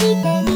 sheep